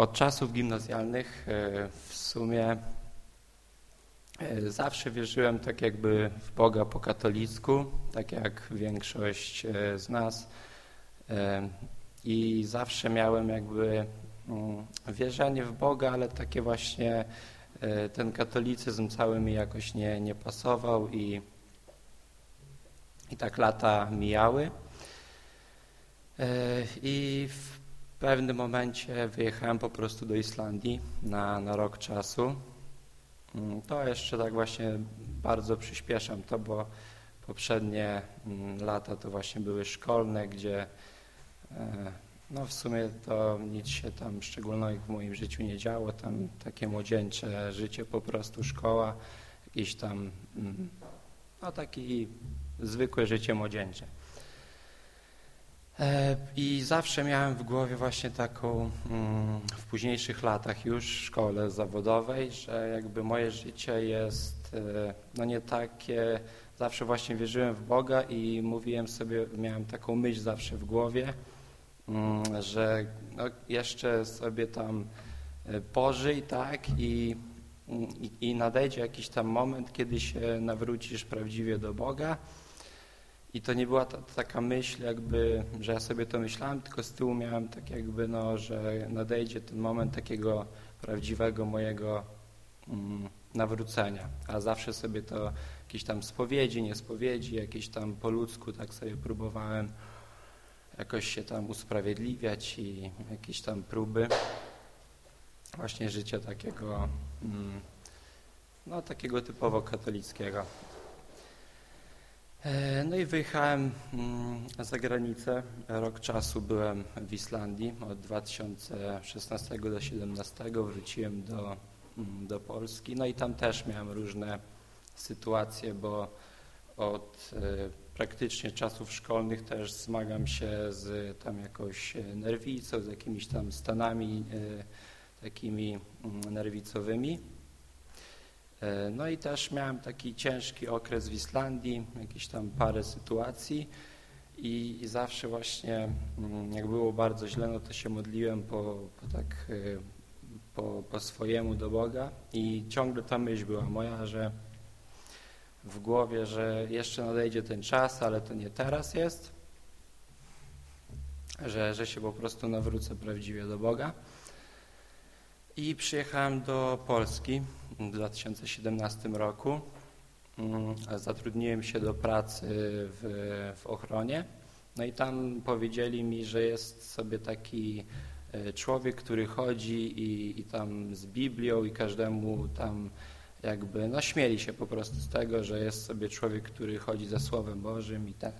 od czasów gimnazjalnych e, w sumie e, zawsze wierzyłem tak jakby w Boga po katolicku, tak jak większość e, z nas. I zawsze miałem jakby mm, wierzenie w Boga, ale takie właśnie ten katolicyzm cały mi jakoś nie, nie pasował i, i tak lata mijały. I w pewnym momencie wyjechałem po prostu do Islandii na, na rok czasu. Mm, to jeszcze tak właśnie bardzo przyspieszam to, bo poprzednie mm, lata to właśnie były szkolne, gdzie e, no w sumie to nic się tam szczególnego w moim życiu nie działo. Tam takie młodzieńcze życie, po prostu szkoła, jakieś tam, mm, no taki zwykłe życie młodzieńcze. E, I zawsze miałem w głowie właśnie taką mm, w późniejszych latach już w szkole zawodowej, że jakby moje życie jest e, no nie takie, zawsze właśnie wierzyłem w Boga i mówiłem sobie, miałem taką myśl zawsze w głowie, mm, że no jeszcze sobie tam e, pożyj, tak, i, i, i nadejdzie jakiś tam moment, kiedy się nawrócisz prawdziwie do Boga, i to nie była ta, taka myśl jakby, że ja sobie to myślałem, tylko z tyłu miałem tak jakby, no, że nadejdzie ten moment takiego prawdziwego mojego mm, nawrócenia. A zawsze sobie to jakieś tam spowiedzi, niespowiedzi, jakieś tam po ludzku tak sobie próbowałem jakoś się tam usprawiedliwiać i jakieś tam próby właśnie życia takiego, mm, no takiego typowo katolickiego. E, no i wyjechałem mm, za granicę. Rok czasu byłem w Islandii, od 2016 do 2017 wróciłem do, mm, do Polski. No i tam też miałem różne sytuacje, bo od e, praktycznie czasów szkolnych też zmagam się z tam jakąś nerwicą, z jakimiś tam stanami e, takimi mm, nerwicowymi. E, no i też miałem taki ciężki okres w Islandii, jakieś tam parę sytuacji i, i zawsze właśnie mm, jak było bardzo źle, no to się modliłem po, po tak e, po, po swojemu do Boga i ciągle ta myśl była moja, że w głowie, że jeszcze nadejdzie ten czas, ale to nie teraz jest, że, że się po prostu nawrócę prawdziwie do Boga. I przyjechałem do Polski w 2017 roku. Mm, zatrudniłem się do pracy w, w ochronie. No i tam powiedzieli mi, że jest sobie taki e, człowiek, który chodzi i, i tam z Biblią i każdemu tam jakby, no śmieli się po prostu z tego, że jest sobie człowiek, który chodzi za Słowem Bożym i tak.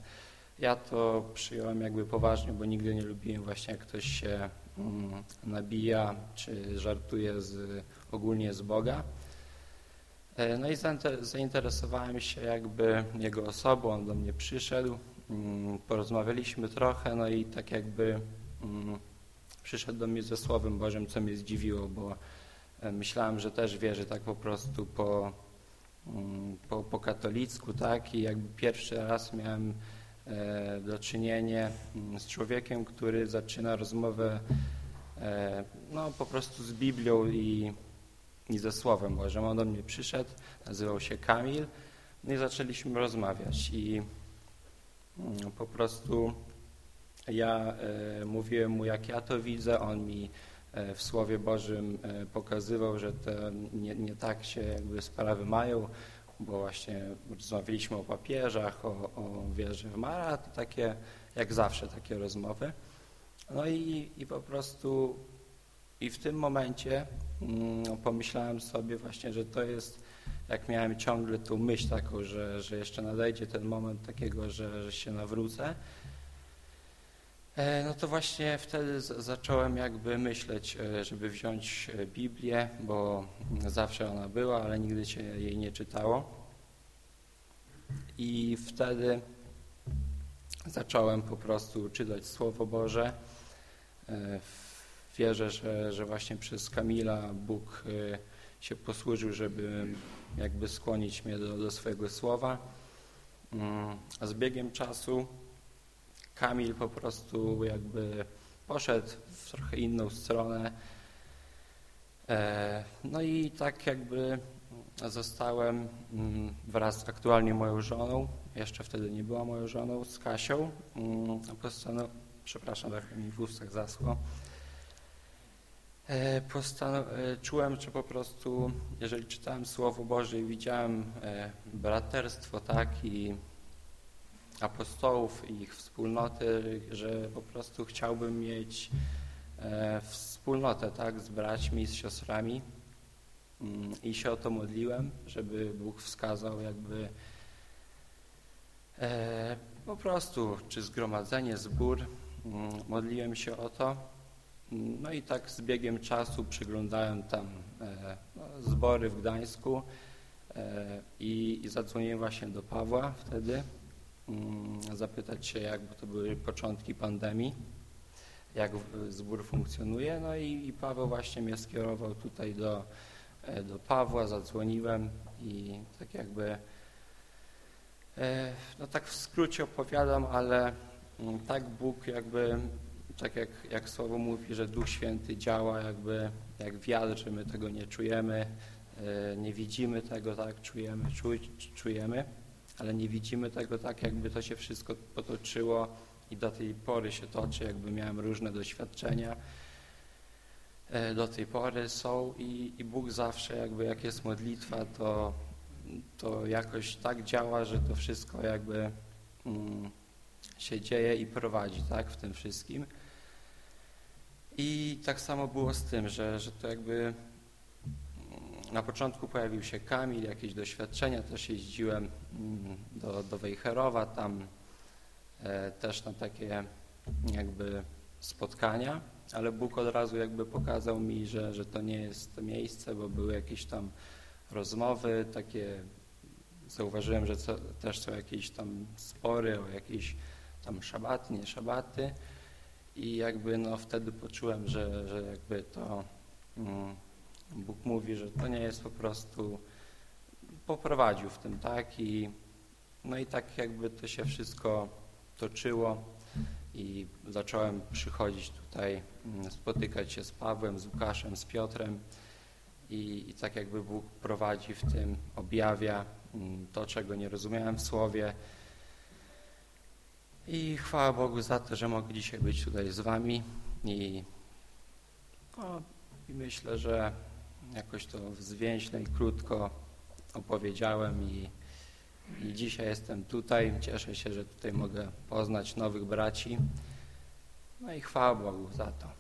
Ja to przyjąłem jakby poważnie, bo nigdy nie lubiłem właśnie jak ktoś się nabija czy żartuje z, ogólnie z Boga. E, no i zainteresowałem się jakby jego osobą, on do mnie przyszedł, mm, porozmawialiśmy trochę, no i tak jakby mm, przyszedł do mnie ze Słowem Bożym, co mnie zdziwiło, bo e, myślałem, że też wierzy tak po prostu po, mm, po, po katolicku, tak, i jakby pierwszy raz miałem do czynienia z człowiekiem, który zaczyna rozmowę no po prostu z Biblią i i ze Słowem Bożym. On do mnie przyszedł, nazywał się Kamil, no i zaczęliśmy rozmawiać. I mm, po prostu ja e, mówiłem mu, jak ja to widzę, on mi e, w Słowie Bożym e, pokazywał, że to nie, nie tak się jakby sprawy mają, bo właśnie rozmawialiśmy o papieżach, o, o wierze w Mara, to takie jak zawsze takie rozmowy. No i, i po prostu i w tym momencie mm, pomyślałem sobie właśnie, że to jest, jak miałem ciągle tą myśl taką, że, że jeszcze nadejdzie ten moment takiego, że, że się nawrócę, e, no to właśnie wtedy zacząłem jakby myśleć, e, żeby wziąć e, Biblię, bo zawsze ona była, ale nigdy się jej nie czytało. I wtedy zacząłem po prostu czytać Słowo Boże wierzę, że, że właśnie przez Kamila Bóg y, się posłużył, żeby jakby skłonić mnie do, do swojego słowa. Mm, a z biegiem czasu Kamil po prostu jakby poszedł w trochę inną stronę E, no i tak jakby zostałem mm, wraz z aktualnie moją żoną, jeszcze wtedy nie była moją żoną, z Kasią. Mm, postanow... Przepraszam, trochę mi w ustach zasło. E. E, czułem, że po prostu, jeżeli czytałem Słowo Boże i widziałem braterstwo, tak, i apostołów i ich wspólnoty, że po prostu chciałbym mieć wspólnotę, tak, z braćmi, z siostrami i się o to modliłem, żeby Bóg wskazał jakby e, po prostu, czy zgromadzenie, zbór. Mm, modliłem się o to. Mm, no i tak z biegiem czasu przyglądałem tam e, no, zbory w Gdańsku e, i, i zadzwoniłem właśnie do Pawła wtedy, zapytać się, jak to były początki pandemii, jak zbór funkcjonuje. No i, i Paweł właśnie mnie skierował tutaj do do Pawła, zadzwoniłem i tak jakby, e, no tak w skrócie opowiadam, ale mm, tak Bóg jakby, tak jak, jak Słowo mówi, że Duch Święty działa jakby jak wiatr, że my tego nie czujemy, e, nie widzimy tego, tak, czujemy, czujemy, ale nie widzimy tego tak, jakby to się wszystko potoczyło i do tej pory się toczy, jakby miałem różne doświadczenia, E, do tej pory są i, i Bóg zawsze jakby jak jest modlitwa, to, to jakoś tak działa, że to wszystko jakby mm, się dzieje i prowadzi tak, w tym wszystkim. I tak samo było z tym, że, że to jakby mm, na początku pojawił się Kamil, jakieś doświadczenia, też jeździłem mm, do, do Wejherowa, tam e, też na takie jakby spotkania ale Bóg od razu jakby pokazał mi, że, że to nie jest to miejsce, bo były jakieś tam rozmowy takie, zauważyłem, że co, też są jakieś tam spory o jakieś tam szabaty, nie szabaty. I jakby no wtedy poczułem, że, że jakby to mm, Bóg mówi, że to nie jest po prostu poprowadził w tym, tak? I no i tak jakby to się wszystko toczyło i zacząłem przychodzić tutaj, mm, spotykać się z Pawłem, z Łukaszem, z Piotrem i, i tak jakby Bóg prowadzi w tym, objawia mm, to, czego nie rozumiałem w Słowie. I chwała Bogu za to, że mogę dzisiaj być tutaj z Wami i, no, i myślę, że jakoś to zwięźle i krótko opowiedziałem i i dzisiaj jestem tutaj. Cieszę się, że tutaj mogę poznać nowych braci. No i chwała Bogu za to.